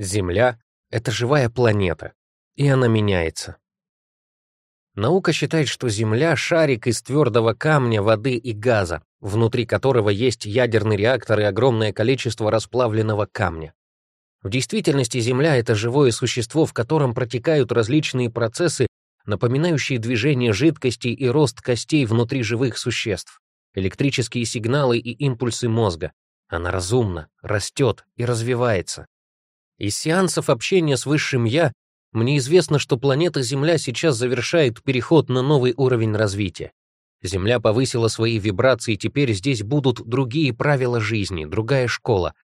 Земля — это живая планета, и она меняется. Наука считает, что Земля — шарик из твердого камня, воды и газа, внутри которого есть ядерный реактор и огромное количество расплавленного камня. В действительности Земля — это живое существо, в котором протекают различные процессы, напоминающие движение жидкостей и рост костей внутри живых существ, электрические сигналы и импульсы мозга. Она разумна, растет и развивается. Из сеансов общения с Высшим Я мне известно, что планета Земля сейчас завершает переход на новый уровень развития. Земля повысила свои вибрации, теперь здесь будут другие правила жизни, другая школа.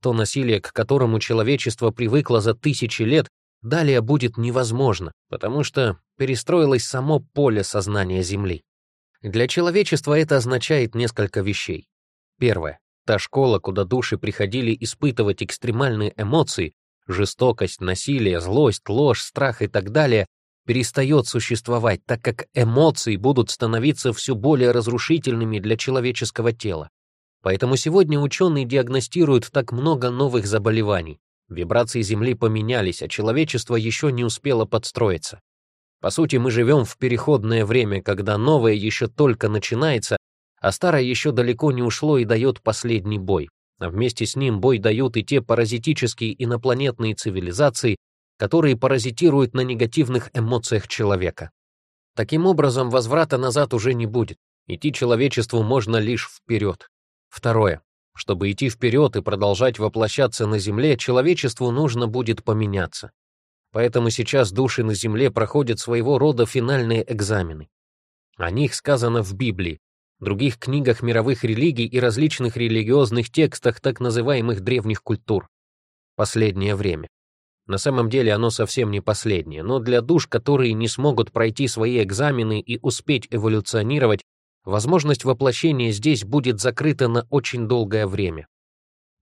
То насилие, к которому человечество привыкло за тысячи лет, далее будет невозможно, потому что перестроилось само поле сознания Земли. Для человечества это означает несколько вещей. Первое. Та школа, куда души приходили испытывать экстремальные эмоции, жестокость, насилие, злость, ложь, страх и так далее перестает существовать, так как эмоции будут становиться все более разрушительными для человеческого тела. Поэтому сегодня ученые диагностируют так много новых заболеваний. Вибрации Земли поменялись, а человечество еще не успело подстроиться. По сути, мы живем в переходное время, когда новое еще только начинается, а старое еще далеко не ушло и дает последний бой вместе с ним бой дают и те паразитические инопланетные цивилизации, которые паразитируют на негативных эмоциях человека. Таким образом, возврата назад уже не будет. Идти человечеству можно лишь вперед. Второе. Чтобы идти вперед и продолжать воплощаться на Земле, человечеству нужно будет поменяться. Поэтому сейчас души на Земле проходят своего рода финальные экзамены. О них сказано в Библии других книгах мировых религий и различных религиозных текстах так называемых древних культур. Последнее время. На самом деле оно совсем не последнее, но для душ, которые не смогут пройти свои экзамены и успеть эволюционировать, возможность воплощения здесь будет закрыта на очень долгое время.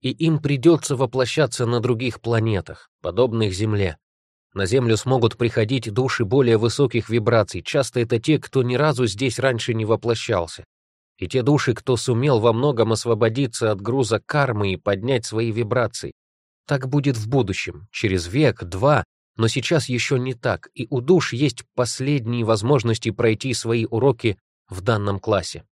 И им придется воплощаться на других планетах, подобных Земле. На Землю смогут приходить души более высоких вибраций, часто это те, кто ни разу здесь раньше не воплощался. И те души, кто сумел во многом освободиться от груза кармы и поднять свои вибрации. Так будет в будущем, через век, два, но сейчас еще не так, и у душ есть последние возможности пройти свои уроки в данном классе.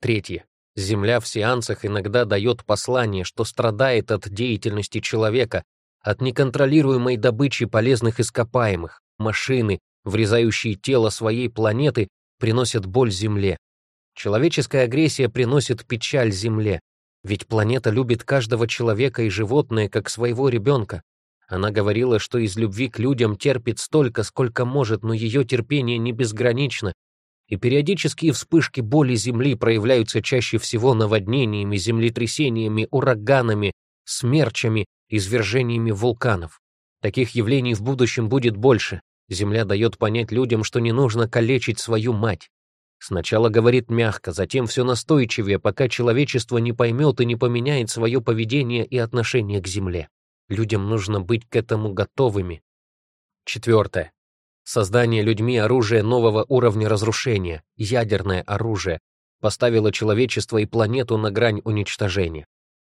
Третье. Земля в сеансах иногда дает послание, что страдает от деятельности человека, от неконтролируемой добычи полезных ископаемых. Машины, врезающие тело своей планеты, приносят боль Земле. Человеческая агрессия приносит печаль Земле, ведь планета любит каждого человека и животное как своего ребенка. Она говорила, что из любви к людям терпит столько, сколько может, но ее терпение не безгранично, и периодические вспышки боли Земли проявляются чаще всего наводнениями, землетрясениями, ураганами, смерчами, извержениями вулканов. Таких явлений в будущем будет больше. Земля дает понять людям, что не нужно калечить свою мать. Сначала говорит мягко, затем все настойчивее, пока человечество не поймет и не поменяет свое поведение и отношение к Земле. Людям нужно быть к этому готовыми. Четвертое. Создание людьми оружия нового уровня разрушения, ядерное оружие, поставило человечество и планету на грань уничтожения.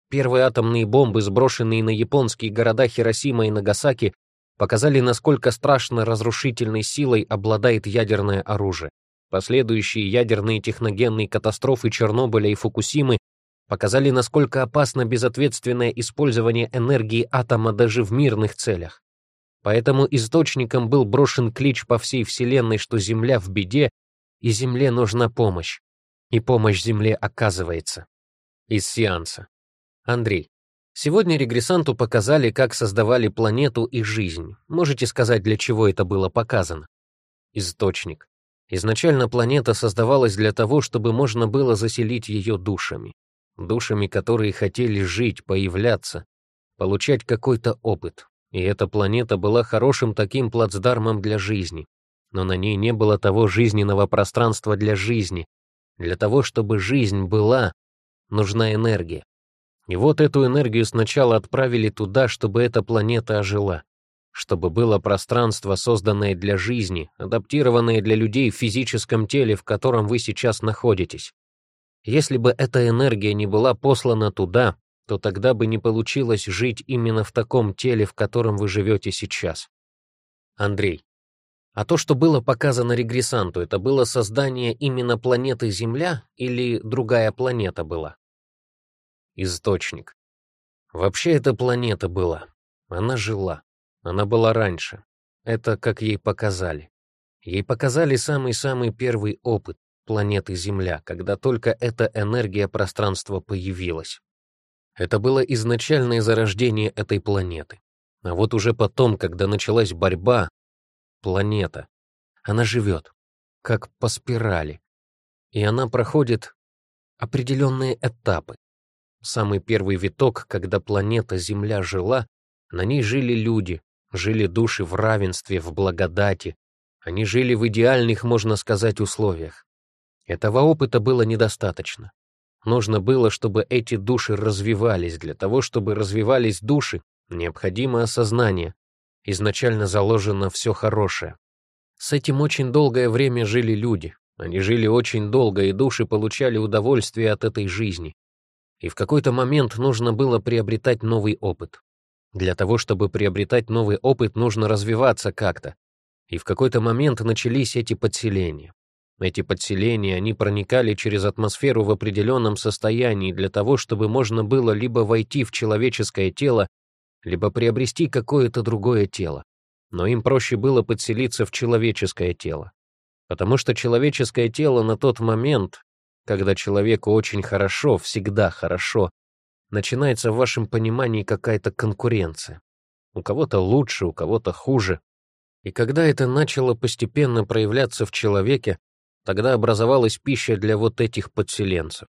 Первые атомные бомбы, сброшенные на японские города Хиросима и Нагасаки, показали, насколько страшно разрушительной силой обладает ядерное оружие. Последующие ядерные техногенные катастрофы Чернобыля и Фукусимы показали, насколько опасно безответственное использование энергии атома даже в мирных целях. Поэтому источником был брошен клич по всей Вселенной, что Земля в беде, и Земле нужна помощь. И помощь Земле оказывается. Из сеанса. Андрей. Сегодня регрессанту показали, как создавали планету и жизнь. Можете сказать, для чего это было показано? Источник. Изначально планета создавалась для того, чтобы можно было заселить ее душами. Душами, которые хотели жить, появляться, получать какой-то опыт. И эта планета была хорошим таким плацдармом для жизни. Но на ней не было того жизненного пространства для жизни. Для того, чтобы жизнь была, нужна энергия. И вот эту энергию сначала отправили туда, чтобы эта планета ожила чтобы было пространство, созданное для жизни, адаптированное для людей в физическом теле, в котором вы сейчас находитесь. Если бы эта энергия не была послана туда, то тогда бы не получилось жить именно в таком теле, в котором вы живете сейчас. Андрей. А то, что было показано регрессанту, это было создание именно планеты Земля или другая планета была? Источник. Вообще эта планета была. Она жила. Она была раньше. Это как ей показали. Ей показали самый-самый первый опыт планеты Земля, когда только эта энергия пространства появилась. Это было изначальное зарождение этой планеты. А вот уже потом, когда началась борьба, планета, она живет, как по спирали. И она проходит определенные этапы. Самый первый виток, когда планета Земля жила, на ней жили люди, Жили души в равенстве, в благодати. Они жили в идеальных, можно сказать, условиях. Этого опыта было недостаточно. Нужно было, чтобы эти души развивались. Для того, чтобы развивались души, необходимо осознание. Изначально заложено все хорошее. С этим очень долгое время жили люди. Они жили очень долго, и души получали удовольствие от этой жизни. И в какой-то момент нужно было приобретать новый опыт. Для того, чтобы приобретать новый опыт, нужно развиваться как-то. И в какой-то момент начались эти подселения. Эти подселения, они проникали через атмосферу в определенном состоянии для того, чтобы можно было либо войти в человеческое тело, либо приобрести какое-то другое тело. Но им проще было подселиться в человеческое тело. Потому что человеческое тело на тот момент, когда человеку очень хорошо, всегда хорошо, начинается в вашем понимании какая-то конкуренция. У кого-то лучше, у кого-то хуже. И когда это начало постепенно проявляться в человеке, тогда образовалась пища для вот этих подселенцев.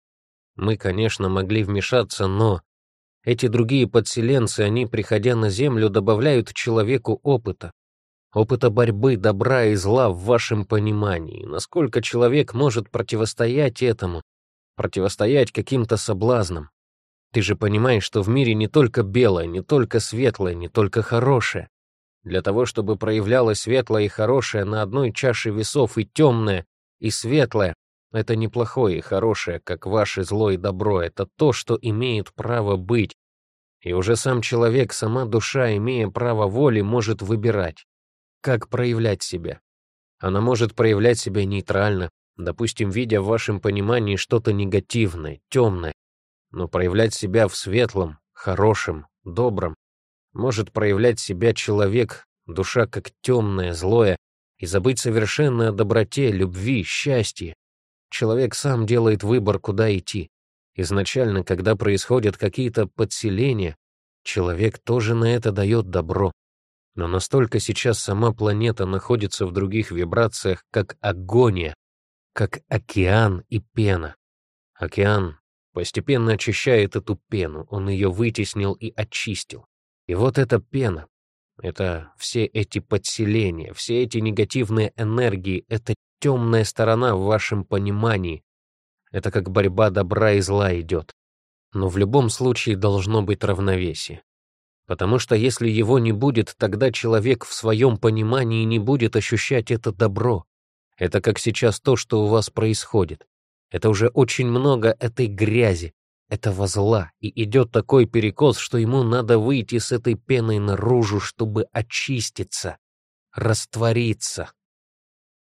Мы, конечно, могли вмешаться, но эти другие подселенцы, они, приходя на Землю, добавляют человеку опыта. Опыта борьбы добра и зла в вашем понимании. Насколько человек может противостоять этому, противостоять каким-то соблазнам. Ты же понимаешь, что в мире не только белое, не только светлое, не только хорошее. Для того, чтобы проявлялось светлое и хорошее на одной чаше весов и темное, и светлое, это не плохое и хорошее, как ваше зло и добро, это то, что имеет право быть. И уже сам человек, сама душа, имея право воли, может выбирать, как проявлять себя. Она может проявлять себя нейтрально, допустим, видя в вашем понимании что-то негативное, темное, но проявлять себя в светлом, хорошем, добром. Может проявлять себя человек, душа как темное, злое, и забыть совершенно о доброте, любви, счастье. Человек сам делает выбор, куда идти. Изначально, когда происходят какие-то подселения, человек тоже на это дает добро. Но настолько сейчас сама планета находится в других вибрациях, как агония, как океан и пена. Океан постепенно очищает эту пену, он ее вытеснил и очистил. И вот эта пена, это все эти подселения, все эти негативные энергии, это темная сторона в вашем понимании. Это как борьба добра и зла идет. Но в любом случае должно быть равновесие. Потому что если его не будет, тогда человек в своем понимании не будет ощущать это добро. Это как сейчас то, что у вас происходит. Это уже очень много этой грязи, этого зла, и идет такой перекос, что ему надо выйти с этой пеной наружу, чтобы очиститься, раствориться.